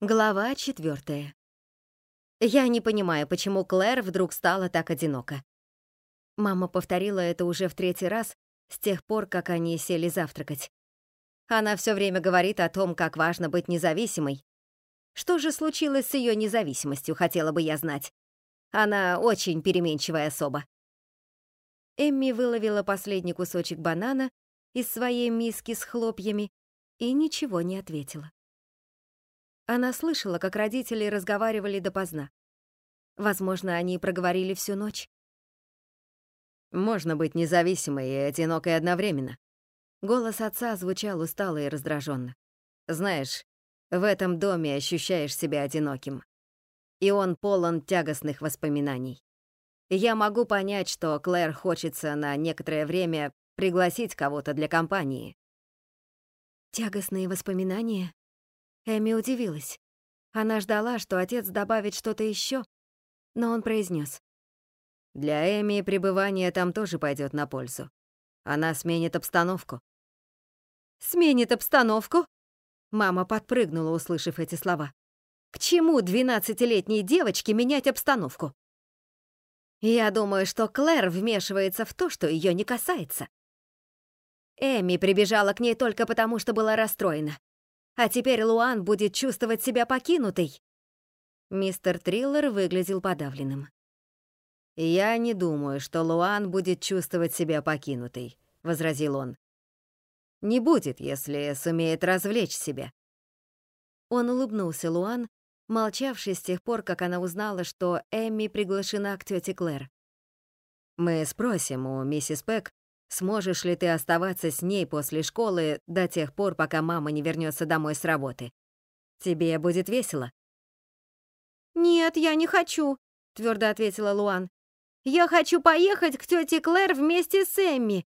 Глава четвертая. Я не понимаю, почему Клэр вдруг стала так одинока. Мама повторила это уже в третий раз с тех пор, как они сели завтракать. Она все время говорит о том, как важно быть независимой. Что же случилось с ее независимостью, хотела бы я знать. Она очень переменчивая особа. Эмми выловила последний кусочек банана из своей миски с хлопьями и ничего не ответила. Она слышала, как родители разговаривали допоздна. Возможно, они проговорили всю ночь. «Можно быть независимой и одинокой одновременно». Голос отца звучал устало и раздраженно. «Знаешь, в этом доме ощущаешь себя одиноким. И он полон тягостных воспоминаний. Я могу понять, что Клэр хочется на некоторое время пригласить кого-то для компании». «Тягостные воспоминания?» Эми удивилась. Она ждала, что отец добавит что-то еще, но он произнес: «Для Эми пребывание там тоже пойдет на пользу. Она сменит обстановку». «Сменит обстановку?» Мама подпрыгнула, услышав эти слова. «К чему двенадцатилетней девочке менять обстановку?» «Я думаю, что Клэр вмешивается в то, что ее не касается». Эми прибежала к ней только потому, что была расстроена. А теперь Луан будет чувствовать себя покинутой. Мистер Триллер выглядел подавленным. «Я не думаю, что Луан будет чувствовать себя покинутой», — возразил он. «Не будет, если сумеет развлечь себя». Он улыбнулся Луан, молчавшей с тех пор, как она узнала, что Эмми приглашена к тете Клэр. «Мы спросим у миссис Пэк, Сможешь ли ты оставаться с ней после школы до тех пор, пока мама не вернется домой с работы? Тебе будет весело?» «Нет, я не хочу», — твердо ответила Луан. «Я хочу поехать к тете Клэр вместе с Эмми.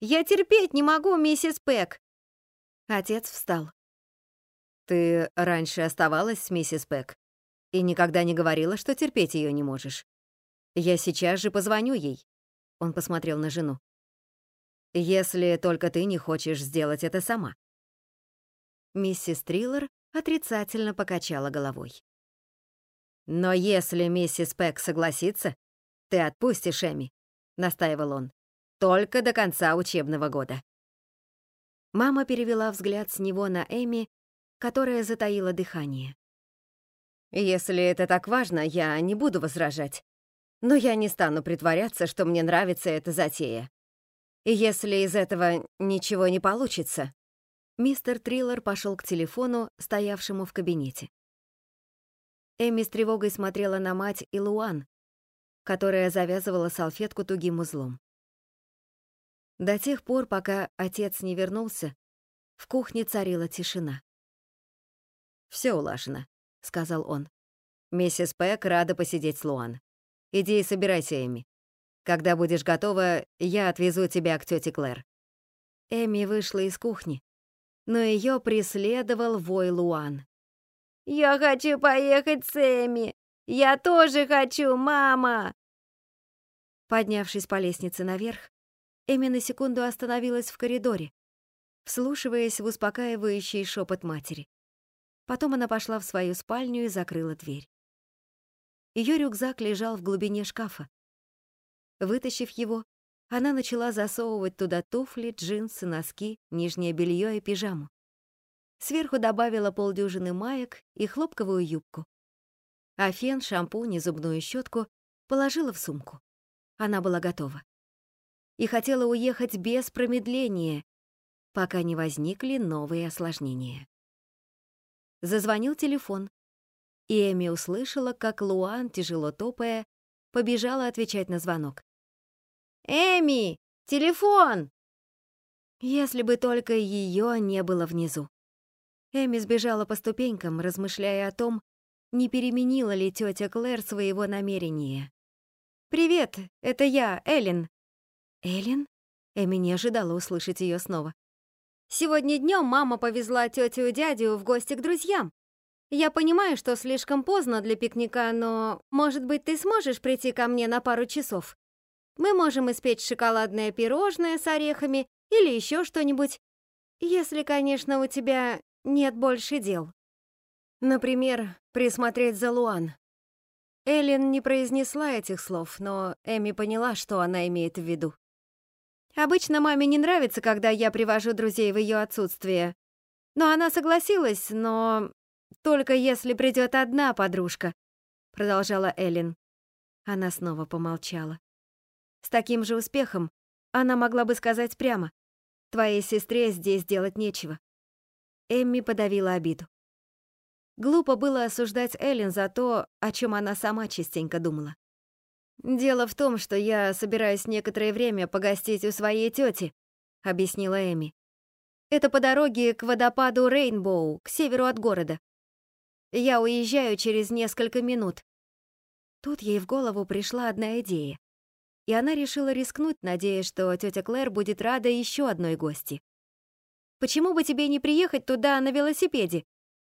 Я терпеть не могу, миссис Пэк». Отец встал. «Ты раньше оставалась с миссис Пэк и никогда не говорила, что терпеть ее не можешь. Я сейчас же позвоню ей». Он посмотрел на жену. Если только ты не хочешь сделать это сама. Миссис Триллер отрицательно покачала головой. «Но если миссис Пэк согласится, ты отпустишь Эми», — настаивал он, «только до конца учебного года». Мама перевела взгляд с него на Эми, которая затаила дыхание. «Если это так важно, я не буду возражать. Но я не стану притворяться, что мне нравится эта затея. Если из этого ничего не получится, мистер Триллер пошел к телефону, стоявшему в кабинете. Эми с тревогой смотрела на мать и Луан, которая завязывала салфетку тугим узлом. До тех пор, пока отец не вернулся, в кухне царила тишина. «Все улажено», — сказал он. «Миссис Пэк рада посидеть с Луан. Иди и собирайся, Эми. Когда будешь готова, я отвезу тебя к тете Клэр». Эми вышла из кухни, но ее преследовал вой Луан. «Я хочу поехать с Эми! Я тоже хочу, мама!» Поднявшись по лестнице наверх, Эми на секунду остановилась в коридоре, вслушиваясь в успокаивающий шепот матери. Потом она пошла в свою спальню и закрыла дверь. Ее рюкзак лежал в глубине шкафа, Вытащив его, она начала засовывать туда туфли, джинсы, носки, нижнее белье и пижаму. Сверху добавила полдюжины маек и хлопковую юбку. А фен, шампунь и зубную щетку положила в сумку. Она была готова. И хотела уехать без промедления, пока не возникли новые осложнения. Зазвонил телефон, и Эми услышала, как Луан, тяжело топая, побежала отвечать на звонок. «Эми, телефон!» Если бы только ее не было внизу. Эми сбежала по ступенькам, размышляя о том, не переменила ли тетя Клэр своего намерения. «Привет, это я, Эллен». «Эллен?» Эми не ожидала услышать ее снова. «Сегодня днем мама повезла тетю и дядю в гости к друзьям. Я понимаю, что слишком поздно для пикника, но, может быть, ты сможешь прийти ко мне на пару часов? Мы можем испечь шоколадное пирожное с орехами или еще что-нибудь, если, конечно, у тебя нет больше дел». Например, присмотреть за Луан. Эллен не произнесла этих слов, но Эми поняла, что она имеет в виду. Обычно маме не нравится, когда я привожу друзей в ее отсутствие. Но она согласилась, но только если придет одна подружка, продолжала Эллен. Она снова помолчала. С таким же успехом она могла бы сказать прямо: "Твоей сестре здесь делать нечего". Эмми подавила обиду. Глупо было осуждать Эллен за то, о чем она сама частенько думала. «Дело в том, что я собираюсь некоторое время погостить у своей тети», — объяснила Эми. «Это по дороге к водопаду Рейнбоу, к северу от города. Я уезжаю через несколько минут». Тут ей в голову пришла одна идея, и она решила рискнуть, надеясь, что тетя Клэр будет рада еще одной гости. «Почему бы тебе не приехать туда на велосипеде?»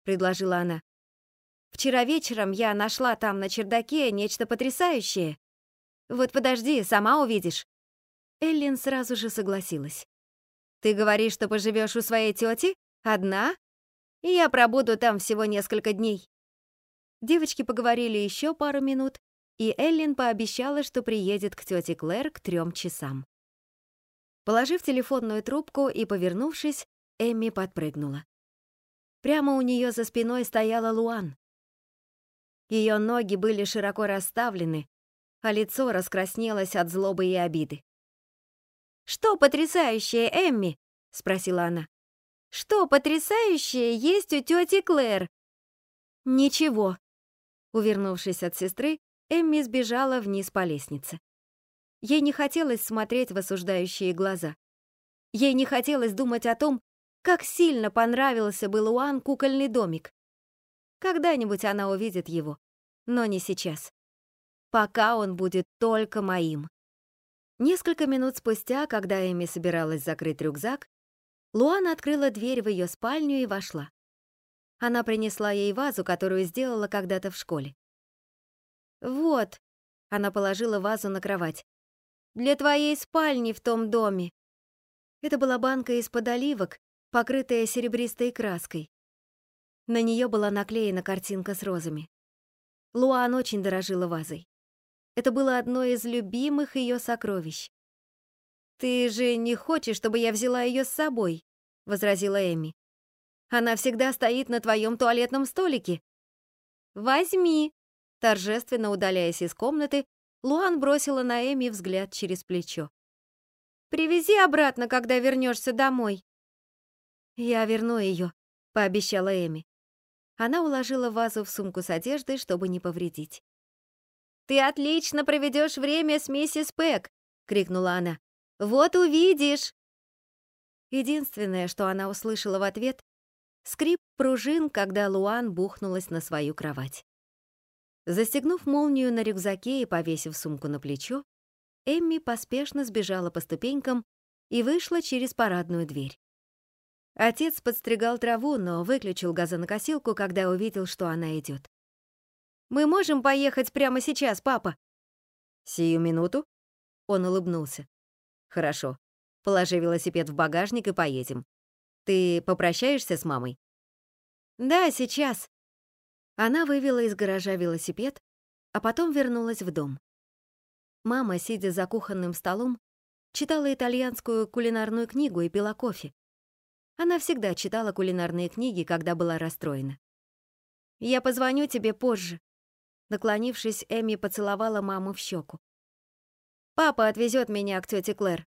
предложила она. Вчера вечером я нашла там на чердаке нечто потрясающее. Вот подожди, сама увидишь. Эллин сразу же согласилась. Ты говоришь, что поживешь у своей тети? Одна? И я пробуду там всего несколько дней. Девочки поговорили еще пару минут, и Эллин пообещала, что приедет к тете Клэр к трем часам. Положив телефонную трубку и повернувшись, Эмми подпрыгнула. Прямо у нее за спиной стояла Луан. Ее ноги были широко расставлены, а лицо раскраснелось от злобы и обиды. «Что потрясающее, Эмми?» — спросила она. «Что потрясающее есть у тети Клэр?» «Ничего». Увернувшись от сестры, Эмми сбежала вниз по лестнице. Ей не хотелось смотреть в осуждающие глаза. Ей не хотелось думать о том, как сильно понравился бы Луан кукольный домик. Когда-нибудь она увидит его, но не сейчас. Пока он будет только моим. Несколько минут спустя, когда Эми собиралась закрыть рюкзак, Луан открыла дверь в ее спальню и вошла. Она принесла ей вазу, которую сделала когда-то в школе. «Вот», — она положила вазу на кровать, «для твоей спальни в том доме». Это была банка из-под оливок, покрытая серебристой краской. На нее была наклеена картинка с розами. Луан очень дорожила вазой. Это было одно из любимых ее сокровищ. «Ты же не хочешь, чтобы я взяла ее с собой?» — возразила Эми. «Она всегда стоит на твоем туалетном столике». «Возьми!» Торжественно удаляясь из комнаты, Луан бросила на Эми взгляд через плечо. «Привези обратно, когда вернешься домой», «Я верну ее», — пообещала Эми. Она уложила вазу в сумку с одеждой, чтобы не повредить. «Ты отлично проведешь время с миссис Пэк!» — крикнула она. «Вот увидишь!» Единственное, что она услышала в ответ — скрип пружин, когда Луан бухнулась на свою кровать. Застегнув молнию на рюкзаке и повесив сумку на плечо, Эмми поспешно сбежала по ступенькам и вышла через парадную дверь. Отец подстригал траву, но выключил газонокосилку, когда увидел, что она идет. «Мы можем поехать прямо сейчас, папа?» «Сию минуту?» Он улыбнулся. «Хорошо. Положи велосипед в багажник и поедем. Ты попрощаешься с мамой?» «Да, сейчас». Она вывела из гаража велосипед, а потом вернулась в дом. Мама, сидя за кухонным столом, читала итальянскую кулинарную книгу и пила кофе. Она всегда читала кулинарные книги, когда была расстроена. «Я позвоню тебе позже». Наклонившись, Эми поцеловала маму в щеку. «Папа отвезет меня к тете Клэр».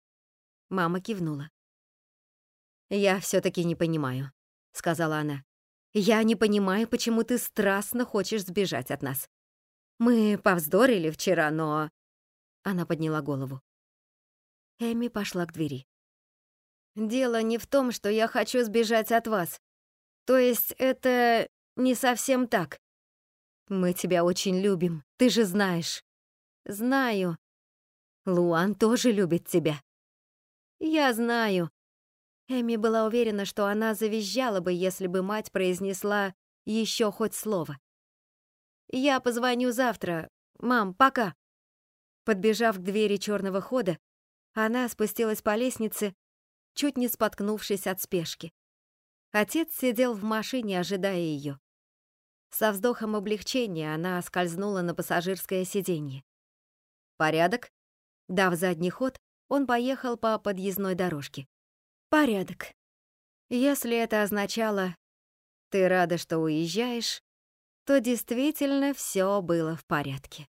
Мама кивнула. «Я все таки не понимаю», — сказала она. «Я не понимаю, почему ты страстно хочешь сбежать от нас. Мы повздорили вчера, но...» Она подняла голову. Эми пошла к двери. Дело не в том, что я хочу сбежать от вас. То есть это не совсем так. Мы тебя очень любим, ты же знаешь. Знаю. Луан тоже любит тебя. Я знаю. Эми была уверена, что она завизжала бы, если бы мать произнесла еще хоть слово. Я позвоню завтра. Мам, пока. Подбежав к двери черного хода, она спустилась по лестнице чуть не споткнувшись от спешки. Отец сидел в машине, ожидая ее. Со вздохом облегчения она скользнула на пассажирское сиденье. «Порядок?» Дав задний ход, он поехал по подъездной дорожке. «Порядок». Если это означало «ты рада, что уезжаешь», то действительно все было в порядке.